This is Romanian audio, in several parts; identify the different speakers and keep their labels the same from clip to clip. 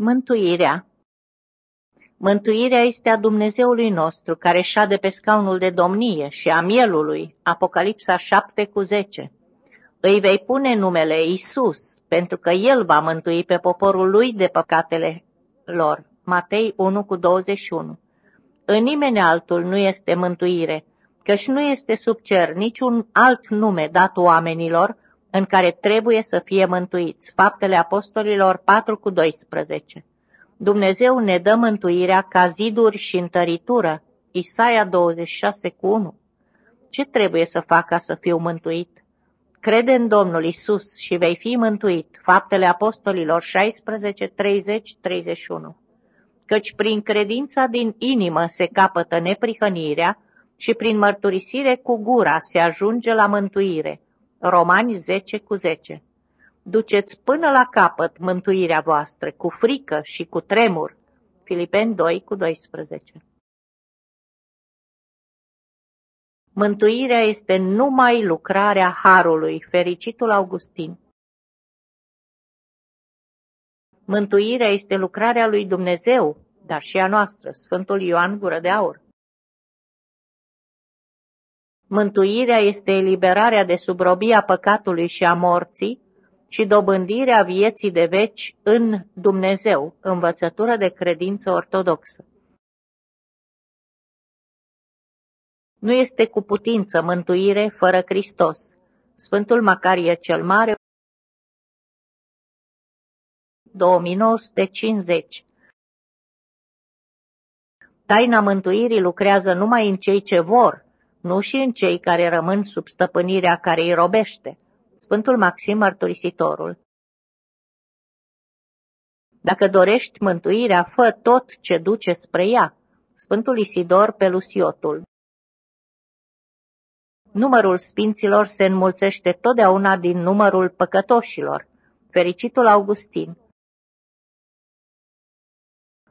Speaker 1: Mântuirea Mântuirea este a Dumnezeului nostru, care șade pe scaunul de domnie și a mielului, Apocalipsa 7 cu 10. Îi vei pune numele Isus, pentru că El va mântui pe poporul lui de păcatele lor. Matei 1 cu 21. În nimeni altul nu este mântuire, căci nu este sub cer niciun alt nume dat oamenilor în care trebuie să fie mântuiți. Faptele Apostolilor 4 cu 12. Dumnezeu ne dă mântuirea ca ziduri și întăritură. Isaia 26 cu 1. Ce trebuie să fac ca să fiu mântuit? Crede în Domnul Isus și vei fi mântuit. Faptele Apostolilor 16, 30, 31. Căci prin credința din inimă se capătă neprihănirea și prin mărturisire cu gura se ajunge la mântuire. Romani 10 cu 10 duceți până la capăt mântuirea voastră, cu frică și cu tremur. Filipeni 2 cu 12 Mântuirea este numai lucrarea Harului, fericitul Augustin. Mântuirea este lucrarea lui Dumnezeu, dar și a noastră, Sfântul Ioan Gură de Aur. Mântuirea este eliberarea de subrobia păcatului și a morții, și dobândirea vieții de veci în Dumnezeu, învățătură de credință ortodoxă. Nu este cu putință mântuire fără Hristos. Sfântul Macarie cel Mare 2950 Taina mântuirii lucrează numai în cei ce vor, nu și în cei care rămân sub stăpânirea care îi robește. Sfântul Maxim Mărturisitorul Dacă dorești mântuirea, fă tot ce duce spre ea. Sfântul Isidor Pelusiotul Numărul sfinților se înmulțește totdeauna din numărul păcătoșilor. Fericitul Augustin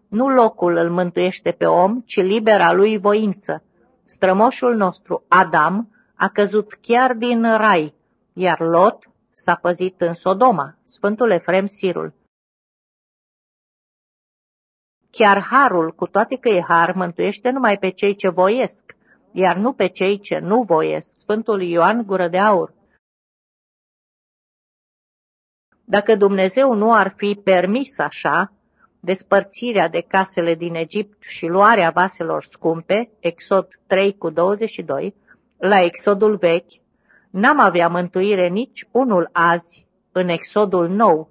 Speaker 1: Nu locul îl mântuiește pe om, ci libera lui voință. Strămoșul nostru, Adam, a căzut chiar din rai, iar Lot s-a păzit în Sodoma, Sfântul Efrem Sirul. Chiar harul, cu toate că e har, mântuiește numai pe cei ce voiesc, iar nu pe cei ce nu voiesc. Sfântul Ioan Gură de Aur. Dacă Dumnezeu nu ar fi permis așa, despărțirea de casele din Egipt și luarea vaselor scumpe, Exod 3 cu 22, la Exodul vechi, N-am avea mântuire nici unul azi în exodul nou,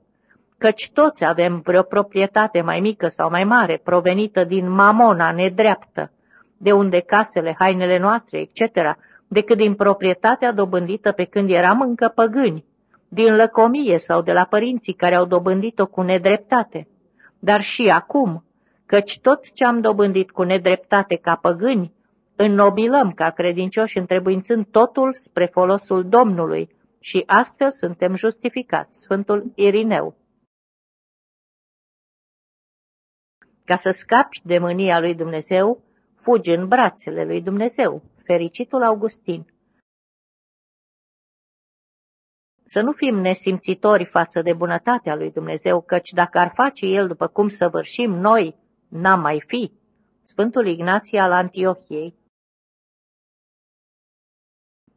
Speaker 1: căci toți avem vreo proprietate mai mică sau mai mare, provenită din mamona nedreaptă, de unde casele, hainele noastre, etc., decât din proprietatea dobândită pe când eram încă păgâni, din lăcomie sau de la părinții care au dobândit-o cu nedreptate. Dar și acum, căci tot ce am dobândit cu nedreptate ca păgâni, înnobilăm ca credincioși întrebuințând totul spre folosul Domnului și astfel suntem justificați. Sfântul Irineu. Ca să scapi de mânia lui Dumnezeu, fugi în brațele lui Dumnezeu, fericitul Augustin. Să nu fim nesimțitori față de bunătatea lui Dumnezeu, căci dacă ar face El după cum săvârșim noi, n-am mai fi. Sfântul Ignație al Antiohiei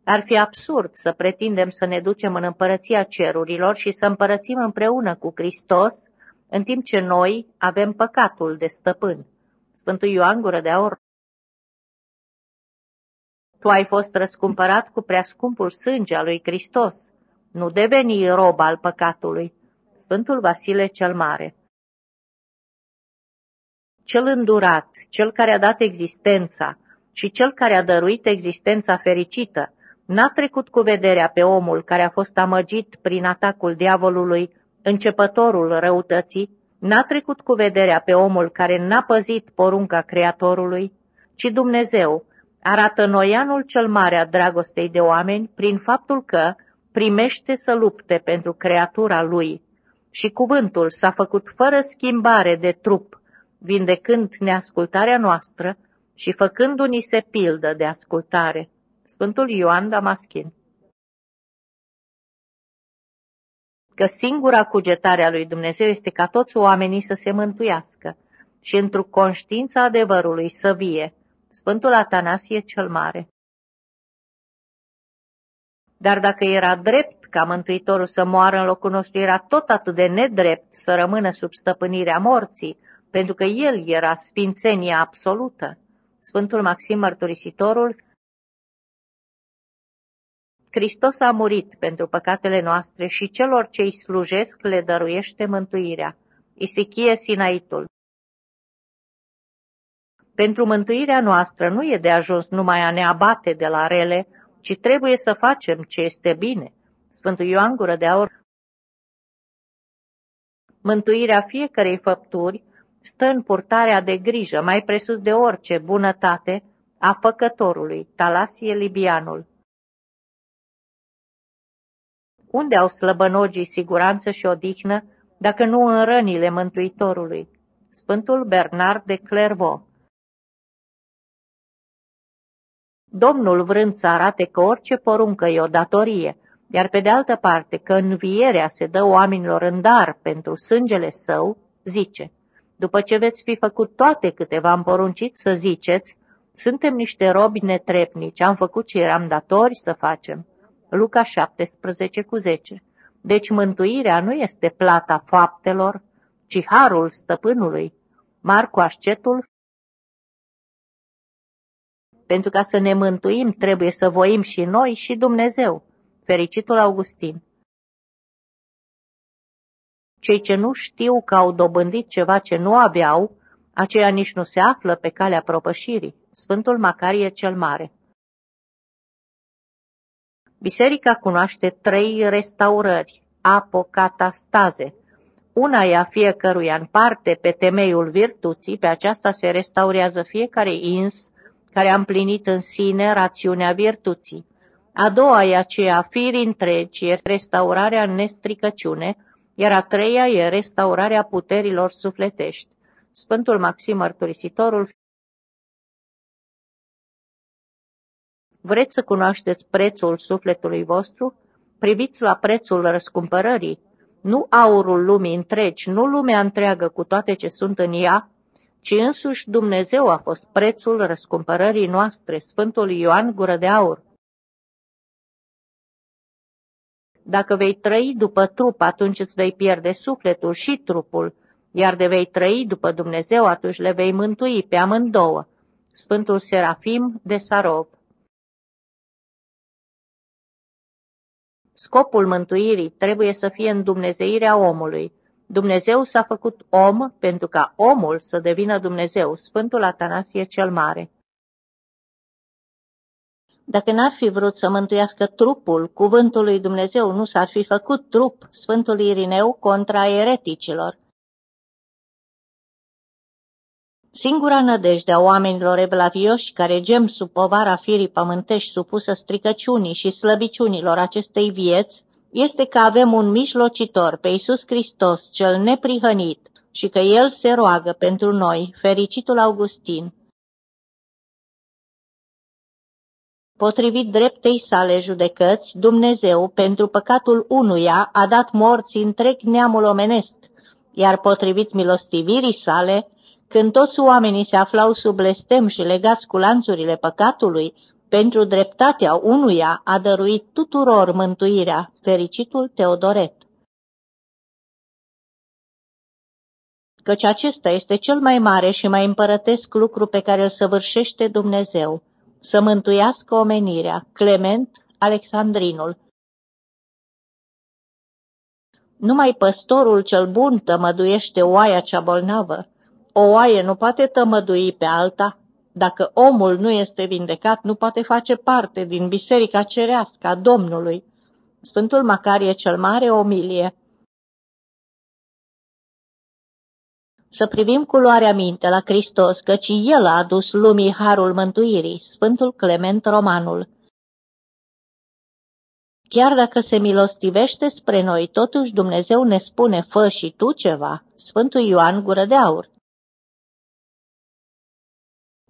Speaker 1: ar fi absurd să pretindem să ne ducem în împărăția cerurilor și să împărățim împreună cu Hristos, în timp ce noi avem păcatul de stăpân. Sfântul Ioan Gură de Aur Tu ai fost răscumpărat cu preascumpul sânge al lui Hristos, nu deveni rob al păcatului. Sfântul Vasile cel Mare Cel îndurat, cel care a dat existența și cel care a dăruit existența fericită, N-a trecut cu vederea pe omul care a fost amăgit prin atacul diavolului, începătorul răutății, n-a trecut cu vederea pe omul care n-a păzit porunca Creatorului, ci Dumnezeu arată noianul cel mare a dragostei de oameni prin faptul că primește să lupte pentru creatura lui și cuvântul s-a făcut fără schimbare de trup, vindecând neascultarea noastră și făcându-ni se pildă de ascultare. Sfântul Ioan Damaschin că singura cugetare a lui Dumnezeu este ca toți oamenii să se mântuiască și într-o conștiință adevărului să vie. Sfântul Atanasie cel Mare. Dar dacă era drept ca Mântuitorul să moară în locul nostru, era tot atât de nedrept să rămână sub stăpânirea morții, pentru că El era sfințenia absolută. Sfântul Maxim Mărturisitorul Hristos a murit pentru păcatele noastre și celor ce îi slujesc le dăruiește mântuirea. Isichie Sinaitul Pentru mântuirea noastră nu e de ajuns numai a ne abate de la rele, ci trebuie să facem ce este bine. Sfântul Ioan Gură de Aur Mântuirea fiecărei făpturi stă în purtarea de grijă, mai presus de orice bunătate, a făcătorului, Talasie Libianul. Unde au slăbănogii siguranță și odihnă, dacă nu în rănile Mântuitorului? Sfântul Bernard de Clairvaux Domnul vrând să arate că orice poruncă e o datorie, iar pe de altă parte că învierea se dă oamenilor în dar pentru sângele său, zice, după ce veți fi făcut toate câte v-am poruncit să ziceți, suntem niște robi netrepnici, am făcut ce eram datori să facem. Luca 17 cu 10 Deci mântuirea nu este plata faptelor, ci harul stăpânului. Marcu Ascetul pentru ca să ne mântuim, trebuie să voim și noi și Dumnezeu. Fericitul Augustin. Cei ce nu știu că au dobândit ceva ce nu aveau, aceia nici nu se află pe calea propășirii. Sfântul Macarie cel Mare. Biserica cunoaște trei restaurări, apocatastaze. Una e a fiecăruia în parte pe temeiul virtuții, pe aceasta se restaurează fiecare ins, care a împlinit în sine rațiunea virtuții. A doua e aceea firii întregi, e restaurarea în nestricăciune, iar a treia e restaurarea puterilor sufletești. Sfântul Maxim Mărturisitorul Vreți să cunoașteți prețul sufletului vostru? Priviți la prețul răscumpărării. Nu aurul lumii întregi, nu lumea întreagă cu toate ce sunt în ea, ci însuși Dumnezeu a fost prețul răscumpărării noastre, Sfântul Ioan Gură de Aur. Dacă vei trăi după trup, atunci îți vei pierde sufletul și trupul, iar de vei trăi după Dumnezeu, atunci le vei mântui pe amândouă. Sfântul Serafim de Sarov Scopul mântuirii trebuie să fie în Dumnezeirea omului, Dumnezeu s-a făcut om pentru ca omul să devină Dumnezeu, Sfântul Atanasie cel Mare. Dacă n-ar fi vrut să mântuiască trupul cuvântului Dumnezeu, nu s-ar fi făcut trup Sfântul Irineu contra ereticilor. Singura nădejde a oamenilor evlavioși care gem sub povara firii pământești supusă stricăciunii și slăbiciunilor acestei vieți este că avem un mijlocitor pe Iisus Hristos, cel neprihănit, și că El se roagă pentru noi, fericitul Augustin. Potrivit dreptei sale judecăți, Dumnezeu, pentru păcatul unuia, a dat morți întreg neamul omenesc, iar potrivit milostivirii sale, când toți oamenii se aflau sub blestem și legați cu lanțurile păcatului, pentru dreptatea unuia a dăruit tuturor mântuirea, fericitul Teodoret. Căci acesta este cel mai mare și mai împărătesc lucru pe care îl săvârșește Dumnezeu, să mântuiască omenirea, Clement Alexandrinul. Numai păstorul cel bun tămăduiește oaia cea bolnavă. O oaie nu poate tămădui pe alta, dacă omul nu este vindecat, nu poate face parte din biserica cerească a Domnului. Sfântul Macarie cel Mare, omilie. Să privim cu luarea minte la Hristos, căci El a adus lumii harul mântuirii, Sfântul Clement Romanul. Chiar dacă se milostivește spre noi, totuși Dumnezeu ne spune, fă și tu ceva, Sfântul Ioan Gură de Aur.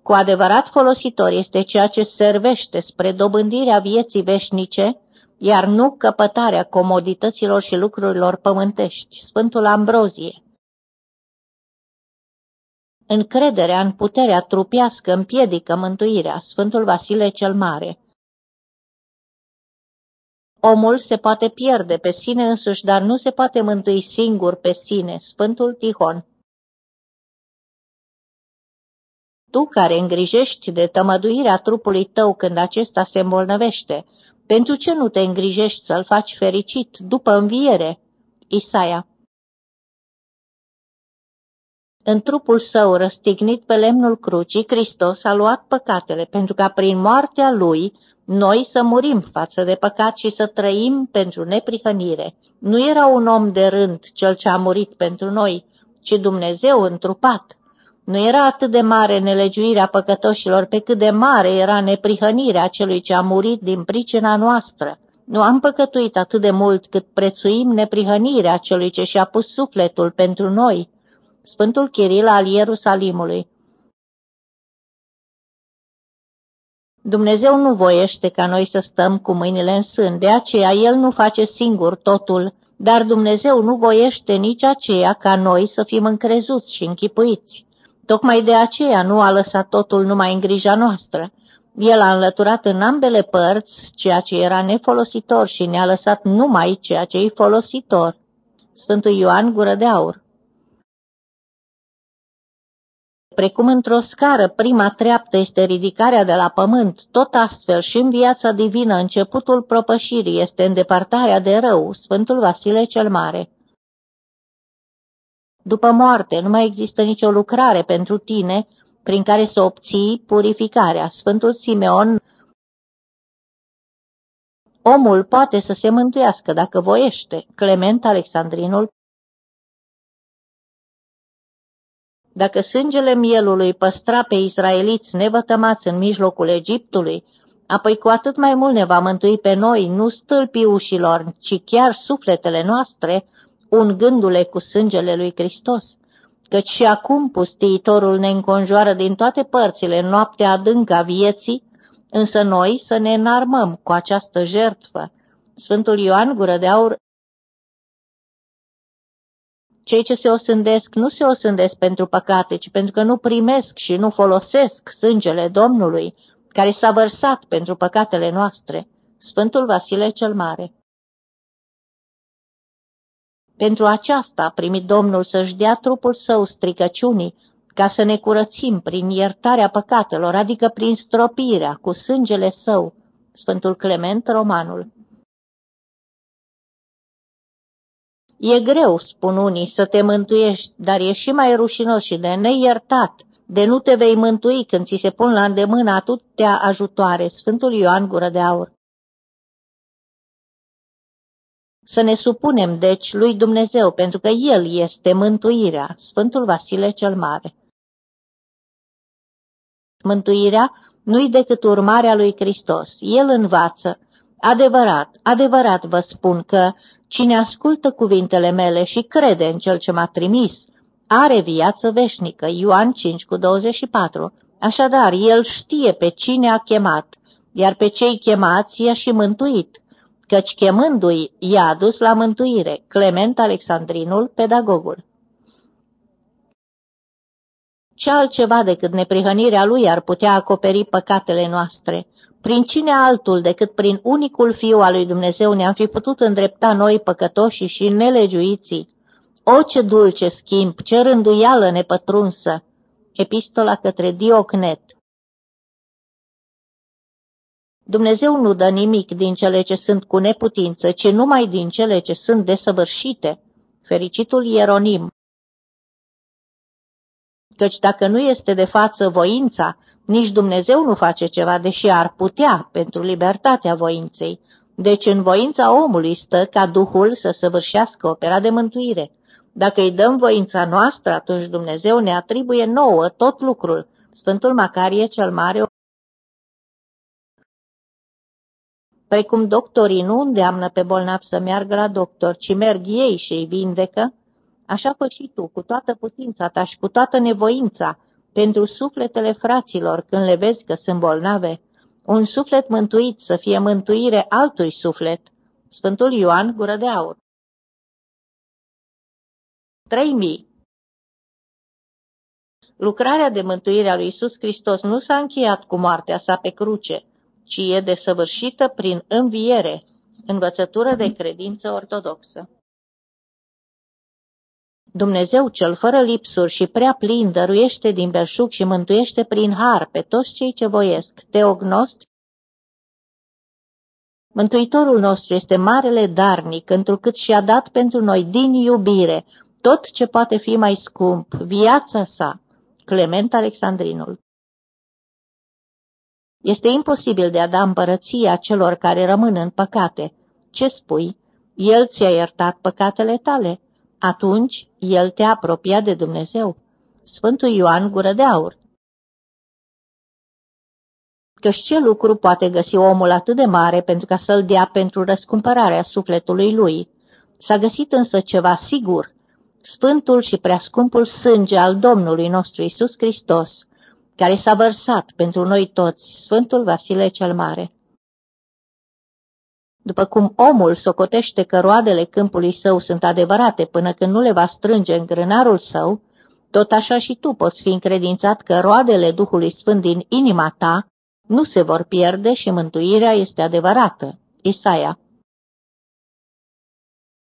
Speaker 1: Cu adevărat folositor este ceea ce servește spre dobândirea vieții veșnice, iar nu căpătarea comodităților și lucrurilor pământești. Sfântul Ambrozie Încrederea în puterea trupească împiedică mântuirea. Sfântul Vasile cel Mare Omul se poate pierde pe sine însuși, dar nu se poate mântui singur pe sine. Sfântul Tihon Tu care îngrijești de tămăduirea trupului tău când acesta se îmbolnăvește, pentru ce nu te îngrijești să-l faci fericit după înviere? Isaia În trupul său răstignit pe lemnul crucii, Hristos a luat păcatele, pentru ca prin moartea lui noi să murim față de păcat și să trăim pentru neprihănire. Nu era un om de rând cel ce a murit pentru noi, ci Dumnezeu întrupat. Nu era atât de mare nelegiuirea păcătoșilor pe cât de mare era neprihănirea celui ce a murit din pricina noastră. Nu am păcătuit atât de mult cât prețuim neprihănirea celui ce și-a pus sufletul pentru noi. Sfântul Chiril al Ierusalimului Dumnezeu nu voiește ca noi să stăm cu mâinile în sân, de aceea El nu face singur totul, dar Dumnezeu nu voiește nici aceea ca noi să fim încrezuți și închipuiți. Tocmai de aceea nu a lăsat totul numai în grija noastră. El a înlăturat în ambele părți ceea ce era nefolositor și ne-a lăsat numai ceea ce e folositor. Sfântul Ioan Gură de Aur Precum într-o scară prima treaptă este ridicarea de la pământ, tot astfel și în viața divină începutul propășirii este îndepărtarea de rău, Sfântul Vasile cel Mare. După moarte nu mai există nicio lucrare pentru tine prin care să obții purificarea. Sfântul Simeon Omul poate să se mântuiască dacă voiește. Clement Alexandrinul Dacă sângele mielului păstra pe israeliți nevătămați în mijlocul Egiptului, apoi cu atât mai mult ne va mântui pe noi, nu stâlpii ușilor, ci chiar sufletele noastre, ungându-le cu sângele lui Hristos. Căci și acum pustiitorul ne înconjoară din toate părțile în noaptea adâncă a vieții, însă noi să ne înarmăm cu această jertfă. Sfântul Ioan Gură de Aur cei ce se osândesc nu se osândesc pentru păcate, ci pentru că nu primesc și nu folosesc sângele Domnului, care s-a vărsat pentru păcatele noastre. Sfântul Vasile cel Mare Pentru aceasta a primit Domnul să-și dea trupul său stricăciunii, ca să ne curățim prin iertarea păcatelor, adică prin stropirea cu sângele său. Sfântul Clement Romanul E greu, spun unii, să te mântuiești, dar e și mai rușinos și de neiertat, de nu te vei mântui când ți se pun la îndemână atâtea ajutoare. Sfântul Ioan Gură de Aur Să ne supunem, deci, lui Dumnezeu, pentru că El este mântuirea, Sfântul Vasile cel Mare. Mântuirea nu-i decât urmarea lui Hristos. El învață, Adevărat, adevărat vă spun că cine ascultă cuvintele mele și crede în cel ce m-a trimis, are viață veșnică. Ioan 5 cu 24. Așadar, el știe pe cine a chemat, iar pe cei chemați i-a și mântuit, căci chemându-i i-a adus la mântuire. Clement Alexandrinul, pedagogul. Ce altceva decât neprihănirea lui ar putea acoperi păcatele noastre? Prin cine altul decât prin unicul Fiu al lui Dumnezeu ne-am fi putut îndrepta noi păcătoși și nelegiuiții? O, ce dulce schimb, ce rânduială nepătrunsă! Epistola către Diocnet Dumnezeu nu dă nimic din cele ce sunt cu neputință, ci numai din cele ce sunt desăvârșite. Fericitul Ieronim căci dacă nu este de față voința, nici Dumnezeu nu face ceva, deși ar putea pentru libertatea voinței. Deci în voința omului stă ca Duhul să săvârșească opera de mântuire. Dacă îi dăm voința noastră, atunci Dumnezeu ne atribuie nouă tot lucrul. Sfântul Macarie cel Mare Precum doctorii nu îndeamnă pe bolnav să meargă la doctor, ci merg ei și îi vindecă, Așa fă și tu, cu toată putința ta și cu toată nevoința, pentru sufletele fraților când le vezi că sunt bolnave, Un suflet mântuit să fie mântuire altui suflet. Sfântul Ioan Gură de Aur. 3000 Lucrarea de mântuire a lui Isus Hristos nu s-a încheiat cu moartea sa pe cruce, ci e desăvârșită prin înviere, învățătură de credință ortodoxă. Dumnezeu cel fără lipsuri și prea plin dăruiește din belșug și mântuiește prin har pe toți cei ce voiesc. Teognost Mântuitorul nostru este marele darnic, întrucât și-a dat pentru noi din iubire tot ce poate fi mai scump, viața sa. Clement Alexandrinul Este imposibil de a da împărăția celor care rămân în păcate. Ce spui? El ți-a iertat păcatele tale atunci el te apropia de Dumnezeu. Sfântul Ioan Gură de Aur Căci ce lucru poate găsi omul atât de mare pentru ca să-l dea pentru răscumpărarea sufletului lui? S-a găsit însă ceva sigur, sfântul și preascumpul sânge al Domnului nostru Isus Hristos, care s-a vărsat pentru noi toți, Sfântul Vasile cel Mare. După cum omul socotește că roadele câmpului său sunt adevărate până când nu le va strânge în grânarul său, tot așa și tu poți fi încredințat că roadele Duhului Sfânt din inima ta nu se vor pierde și mântuirea este adevărată. Isaia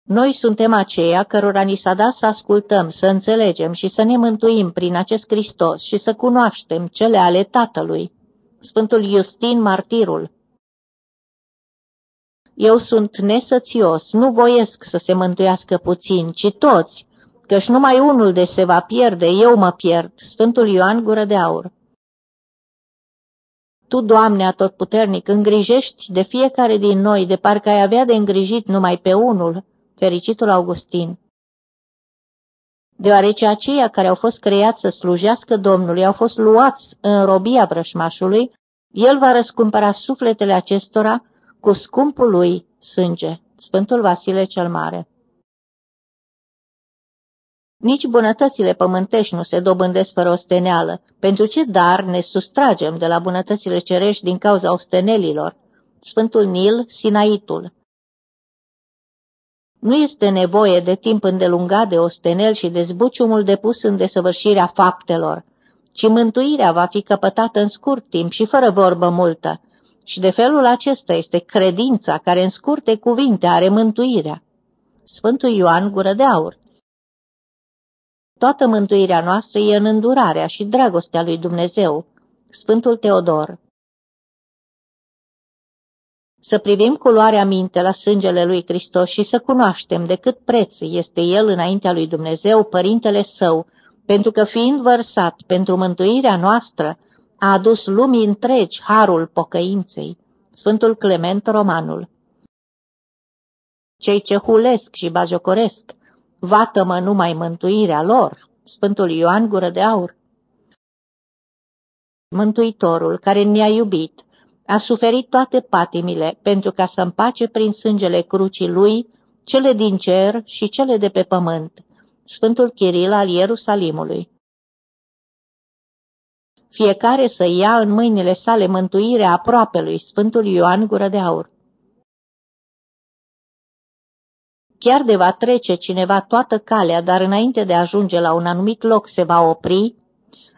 Speaker 1: Noi suntem aceia cărora ni s-a dat să ascultăm, să înțelegem și să ne mântuim prin acest Hristos și să cunoaștem cele ale Tatălui. Sfântul Iustin Martirul eu sunt nesățios, nu voiesc să se mântuiască puțin, ci toți, căci numai unul de se va pierde, eu mă pierd. Sfântul Ioan Gură de Aur Tu, Doamne atotputernic, îngrijești de fiecare din noi, de parcă ai avea de îngrijit numai pe unul, fericitul Augustin. Deoarece aceia care au fost creați să slujească Domnului au fost luați în robia vrășmașului, el va răscumpăra sufletele acestora cu scumpul lui sânge, Sfântul Vasile cel Mare. Nici bunătățile pământești nu se dobândesc fără osteneală. Pentru ce dar ne sustragem de la bunătățile cerești din cauza ostenelilor? Sfântul Nil, Sinaitul. Nu este nevoie de timp îndelungat de ostenel și de zbuciumul depus în desăvârșirea faptelor, ci mântuirea va fi căpătată în scurt timp și fără vorbă multă, și de felul acesta este credința care în scurte cuvinte are mântuirea. Sfântul Ioan Gură de Aur Toată mântuirea noastră e în îndurarea și dragostea lui Dumnezeu. Sfântul Teodor Să privim cu luarea minte la sângele lui Hristos și să cunoaștem de cât preț este El înaintea lui Dumnezeu, Părintele Său, pentru că fiind vărsat pentru mântuirea noastră, a adus lumii întregi harul pocăinței, Sfântul Clement Romanul. Cei ce hulesc și bajocoresc, vată-mă numai mântuirea lor, Sfântul Ioan Gură de Aur. Mântuitorul, care ne-a iubit, a suferit toate patimile pentru ca să împace prin sângele crucii lui cele din cer și cele de pe pământ. Sfântul Chiril al Ierusalimului fiecare să ia în mâinile sale mântuirea aproapelui, Sfântul Ioan Gură de Aur. Chiar de va trece cineva toată calea, dar înainte de a ajunge la un anumit loc se va opri,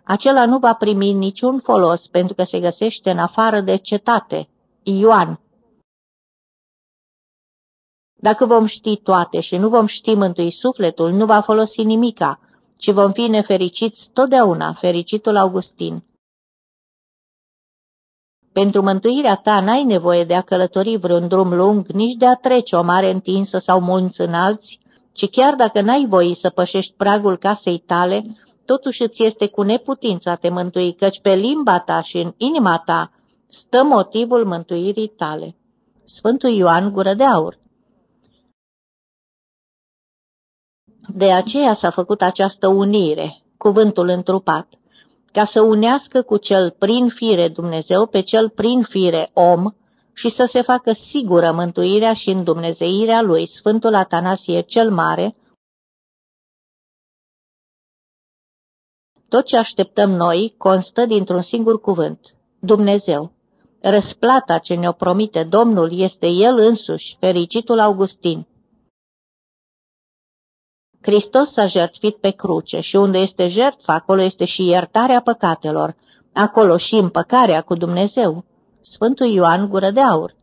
Speaker 1: acela nu va primi niciun folos pentru că se găsește în afară de cetate. Ioan. Dacă vom ști toate și nu vom ști mântui sufletul, nu va folosi nimica, ci vom fi nefericiți totdeauna, fericitul Augustin. Pentru mântuirea ta n-ai nevoie de a călători vreun drum lung, nici de a trece o mare întinsă sau munți înalți, ci chiar dacă n-ai voie să pășești pragul casei tale, totuși îți este cu neputința te mântui, căci pe limba ta și în inima ta stă motivul mântuirii tale. Sfântul Ioan Gură de Aur De aceea s-a făcut această unire, cuvântul întrupat, ca să unească cu cel prin fire Dumnezeu pe cel prin fire om și să se facă sigură mântuirea și îndumnezeirea lui Sfântul Atanasie cel Mare, Tot ce așteptăm noi constă dintr-un singur cuvânt, Dumnezeu. Răsplata ce ne-o promite Domnul este El însuși, fericitul Augustin. Hristos s-a jertfit pe cruce și unde este jertfa, acolo este și iertarea păcatelor, acolo și împăcarea cu Dumnezeu. Sfântul Ioan Gură de Aur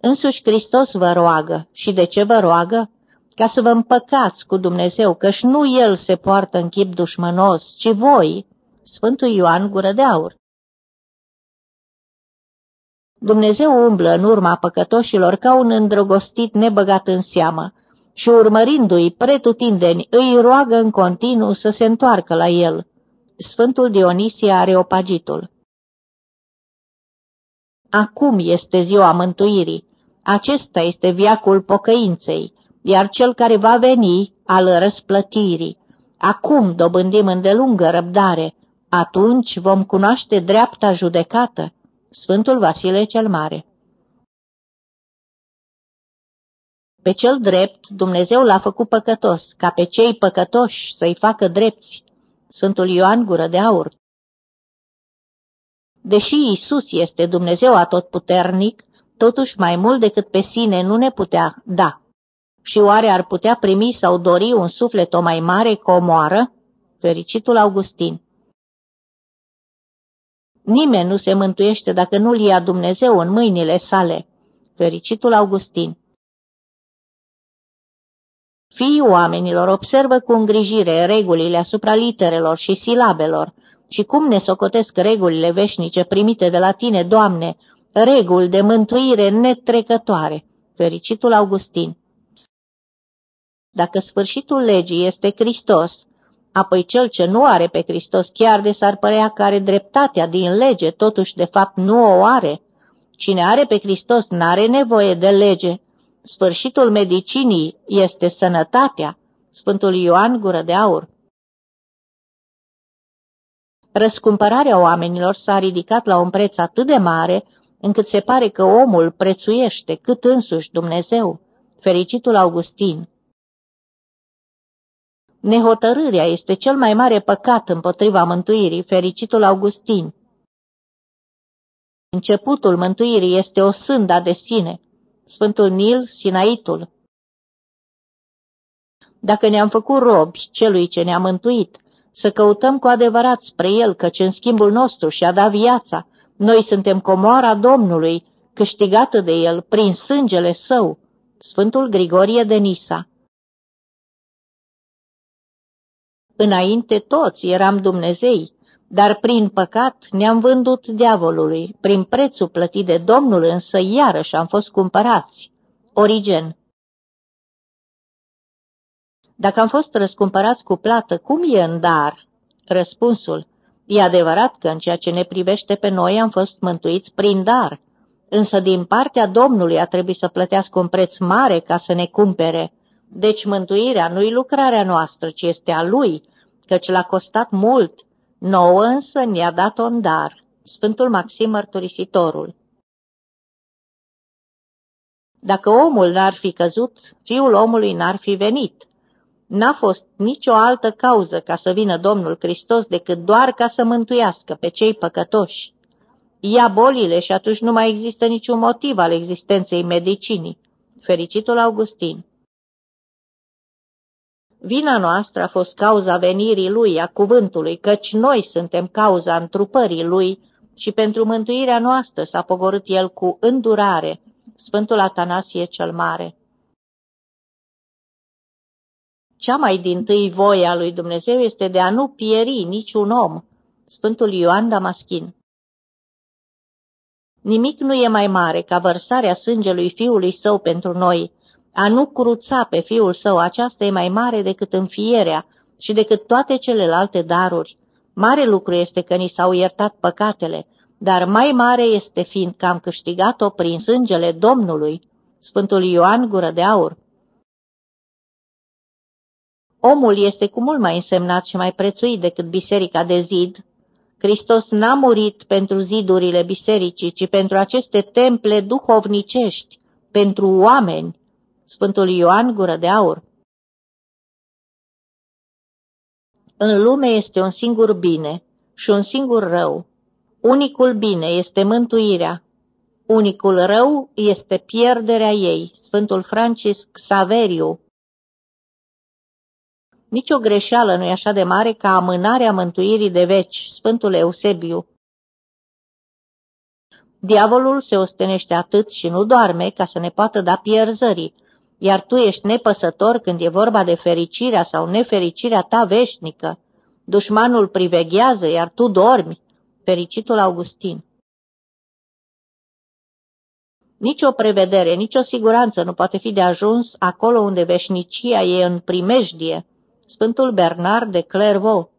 Speaker 1: Însuși Hristos vă roagă. Și de ce vă roagă? Ca să vă împăcați cu Dumnezeu, căci nu El se poartă în chip dușmănos, ci voi, Sfântul Ioan Gură de Aur. Dumnezeu umblă în urma păcătoșilor ca un îndrăgostit nebăgat în seamă și urmărindu-i pretutindeni îi roagă în continuu să se întoarcă la el. Sfântul Dionisie Areopagitul Acum este ziua mântuirii, acesta este viacul pocăinței, iar cel care va veni al răsplătirii. Acum dobândim îndelungă răbdare, atunci vom cunoaște dreapta judecată. Sfântul Vasile cel Mare Pe cel drept, Dumnezeu l-a făcut păcătos, ca pe cei păcătoși să-i facă drepți. Sfântul Ioan Gură de Aur Deși Isus este Dumnezeu atotputernic, totuși mai mult decât pe sine nu ne putea da. Și oare ar putea primi sau dori un suflet o mai mare comoară? Fericitul Augustin Nimeni nu se mântuiește dacă nu-l ia Dumnezeu în mâinile sale. Fericitul Augustin Fiii oamenilor observă cu îngrijire regulile asupra literelor și silabelor și cum ne socotesc regulile veșnice primite de la tine, Doamne, reguli de mântuire netrecătoare. Fericitul Augustin Dacă sfârșitul legii este Hristos, apoi cel ce nu are pe Hristos chiar de s-ar părea că are dreptatea din lege, totuși de fapt nu o are. Cine are pe Hristos n-are nevoie de lege. Sfârșitul medicinii este sănătatea. Sfântul Ioan Gură de Aur Răscumpărarea oamenilor s-a ridicat la un preț atât de mare, încât se pare că omul prețuiește cât însuși Dumnezeu. Fericitul Augustin Nehotărârea este cel mai mare păcat împotriva mântuirii, fericitul Augustin. Începutul mântuirii este o sânda de sine, Sfântul Nil, Sinaitul. Dacă ne-am făcut robi celui ce ne-a mântuit, să căutăm cu adevărat spre El, căci în schimbul nostru și-a dat viața, noi suntem comoara Domnului, câștigată de El prin sângele Său. Sfântul Grigorie de Nisa Înainte toți eram Dumnezei, dar prin păcat ne-am vândut diavolului, prin prețul plătit de Domnul însă iarăși am fost cumpărați. Origen Dacă am fost răscumpărați cu plată, cum e în dar? Răspunsul, e adevărat că în ceea ce ne privește pe noi am fost mântuiți prin dar, însă din partea Domnului a trebuit să plătească un preț mare ca să ne cumpere, deci mântuirea nu-i lucrarea noastră, ci este a Lui, căci l-a costat mult, nouă însă ne-a dat-o în dar. Sfântul Maxim Mărturisitorul Dacă omul n-ar fi căzut, fiul omului n-ar fi venit. N-a fost nicio altă cauză ca să vină Domnul Hristos decât doar ca să mântuiască pe cei păcătoși. Ia bolile și atunci nu mai există niciun motiv al existenței medicinii. Fericitul Augustin Vina noastră a fost cauza venirii lui, a cuvântului, căci noi suntem cauza întrupării lui și pentru mântuirea noastră s-a pogorât el cu îndurare, Sfântul Atanasie cel Mare. Cea mai din tâi voie a lui Dumnezeu este de a nu pieri niciun om, Sfântul Ioan Damaschin. Nimic nu e mai mare ca vărsarea sângelui Fiului Său pentru noi, a nu cruța pe fiul său, aceasta e mai mare decât înfierea și decât toate celelalte daruri. Mare lucru este că ni s-au iertat păcatele, dar mai mare este fiindcă am câștigat-o prin sângele Domnului. Sfântul Ioan Gură de Aur Omul este cu mult mai însemnat și mai prețuit decât biserica de zid. Hristos n-a murit pentru zidurile bisericii, ci pentru aceste temple duhovnicești, pentru oameni. Sfântul Ioan Gură de Aur În lume este un singur bine și un singur rău. Unicul bine este mântuirea, unicul rău este pierderea ei. Sfântul Francisc Saveriu Nici o greșeală nu e așa de mare ca amânarea mântuirii de veci, Sfântul Eusebiu. Diavolul se ostenește atât și nu doarme ca să ne poată da pierzării, iar tu ești nepăsător când e vorba de fericirea sau nefericirea ta veșnică. Dușmanul priveghează, iar tu dormi. Fericitul Augustin. Nici o prevedere, nici o siguranță nu poate fi de ajuns acolo unde veșnicia e în primejdie. Sfântul Bernard de Clairvaux.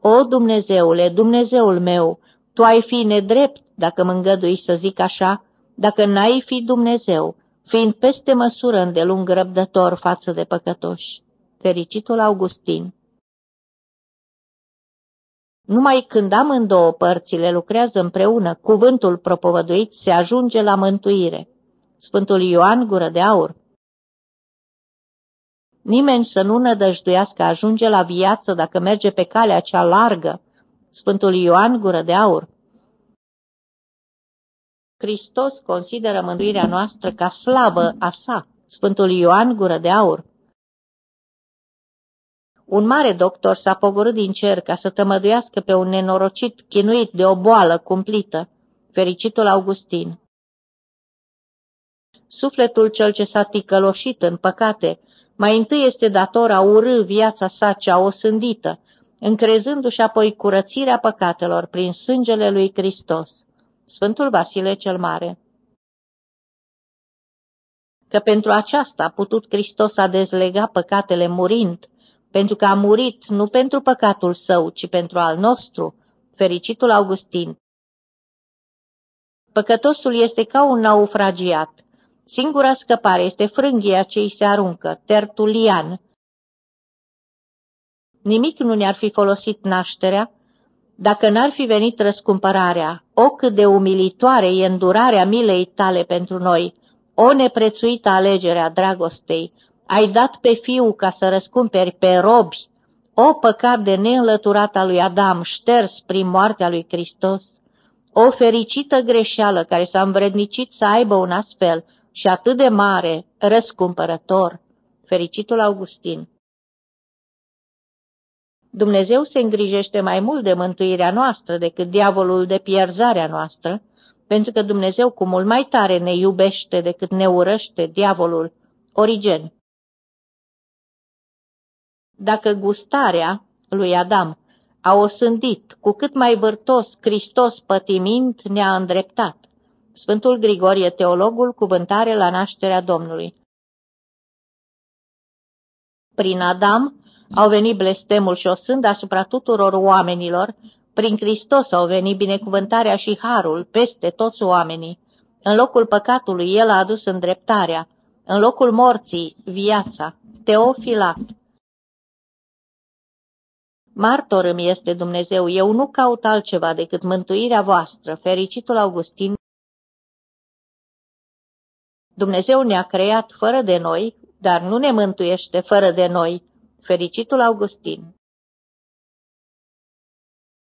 Speaker 1: O, Dumnezeule, Dumnezeul meu, Tu ai fi nedrept dacă mă îngădui să zic așa, dacă n-ai fi Dumnezeu, fiind peste măsură îndelung răbdător față de păcătoși. Fericitul Augustin Numai când amândouă părțile lucrează împreună, cuvântul propovăduit se ajunge la mântuire. Sfântul Ioan Gură de Aur Nimeni să nu nădăjduiască ajunge la viață dacă merge pe calea cea largă. Sfântul Ioan Gură de Aur Hristos consideră mântuirea noastră ca slavă a sa. Sfântul Ioan Gură de Aur un mare doctor s-a pogorât din cer ca să tămăduiască pe un nenorocit chinuit de o boală cumplită, fericitul Augustin. Sufletul cel ce s-a ticăloșit în păcate, mai întâi este dator a urâ viața sa cea osândită, încrezându-și apoi curățirea păcatelor prin sângele lui Hristos. Sfântul Vasile cel Mare Că pentru aceasta a putut Hristos a dezlega păcatele murind, pentru că a murit nu pentru păcatul său, ci pentru al nostru, fericitul Augustin. Păcătosul este ca un naufragiat. Singura scăpare este frânghia ce îi se aruncă, Tertulian. Nimic nu ne-ar fi folosit nașterea dacă n-ar fi venit răscumpărarea. O cât de umilitoare e îndurarea milei tale pentru noi, o neprețuită alegere a dragostei, ai dat pe fiu ca să răscumperi pe robi, o păcat de neînlăturat al lui Adam, șters prin moartea lui Hristos, o fericită greșeală care s-a învrednicit să aibă un astfel și atât de mare răscumpărător, fericitul Augustin. Dumnezeu se îngrijește mai mult de mântuirea noastră decât diavolul de pierzarea noastră, pentru că Dumnezeu cu mult mai tare ne iubește decât ne urăște diavolul. Origen dacă gustarea lui Adam a osândit, cu cât mai vârtos Hristos pătimind ne-a îndreptat. Sfântul Grigorie, teologul, cuvântare la nașterea Domnului. Prin Adam au venit blestemul și osând asupra tuturor oamenilor, prin Hristos au venit binecuvântarea și harul peste toți oamenii. În locul păcatului El a adus îndreptarea, în locul morții viața. Teofilat Martor îmi este Dumnezeu, eu nu caut altceva decât mântuirea voastră, fericitul Augustin. Dumnezeu ne-a creat fără de noi, dar nu ne mântuiește fără de noi, fericitul Augustin.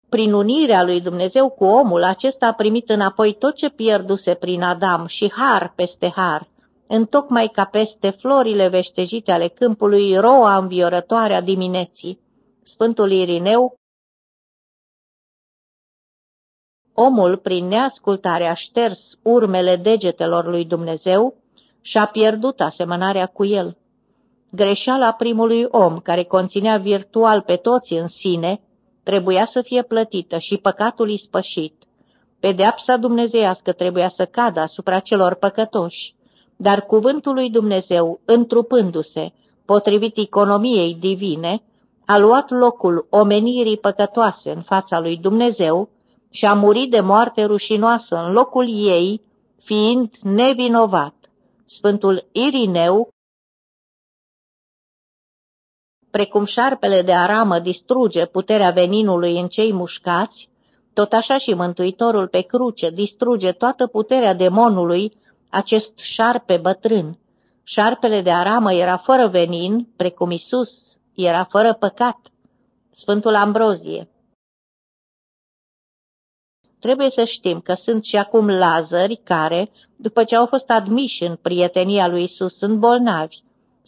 Speaker 1: Prin unirea lui Dumnezeu cu omul, acesta a primit înapoi tot ce pierduse prin Adam și har peste har, întocmai ca peste florile veștejite ale câmpului roa înviorătoare a dimineții. Sfântul Irineu, omul, prin neascultare, a șters urmele degetelor lui Dumnezeu și a pierdut asemănarea cu el. Greșeala primului om, care conținea virtual pe toți în sine, trebuia să fie plătită și păcatul ispășit. Pedeapsa dumnezeiască trebuia să cadă asupra celor păcătoși, dar cuvântul lui Dumnezeu, întrupându-se, potrivit economiei divine, a luat locul omenirii păcătoase în fața lui Dumnezeu și a murit de moarte rușinoasă în locul ei, fiind nevinovat. Sfântul Irineu, precum șarpele de aramă distruge puterea veninului în cei mușcați, tot așa și Mântuitorul pe cruce distruge toată puterea demonului, acest șarpe bătrân. Șarpele de aramă era fără venin, precum Isus era fără păcat. Sfântul Ambrozie Trebuie să știm că sunt și acum lazări care, după ce au fost admiși în prietenia lui Isus, sunt bolnavi,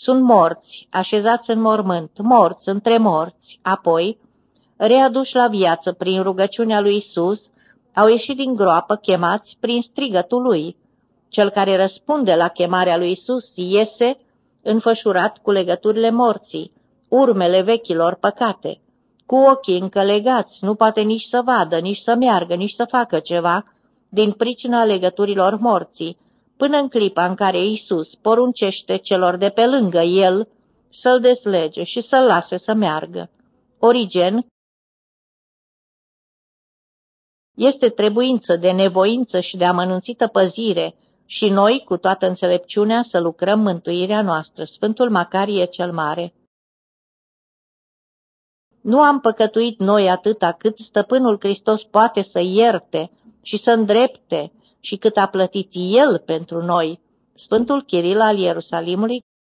Speaker 1: sunt morți, așezați în mormânt, morți între morți, apoi, readuși la viață prin rugăciunea lui Isus, au ieșit din groapă chemați prin strigătul lui. Cel care răspunde la chemarea lui Isus iese înfășurat cu legăturile morții, urmele vechilor păcate. Cu ochii încă legați, nu poate nici să vadă, nici să meargă, nici să facă ceva, din pricina legăturilor morții, până în clipa în care Isus poruncește celor de pe lângă el să-l deslege și să-l lase să meargă. Origen este trebuință de nevoință și de amănunțită păzire și noi, cu toată înțelepciunea, să lucrăm mântuirea noastră. Sfântul Macarie cel Mare Nu am păcătuit noi atâta cât stăpânul Hristos poate să ierte și să îndrepte și cât a plătit El pentru noi. Sfântul Chiril al Ierusalimului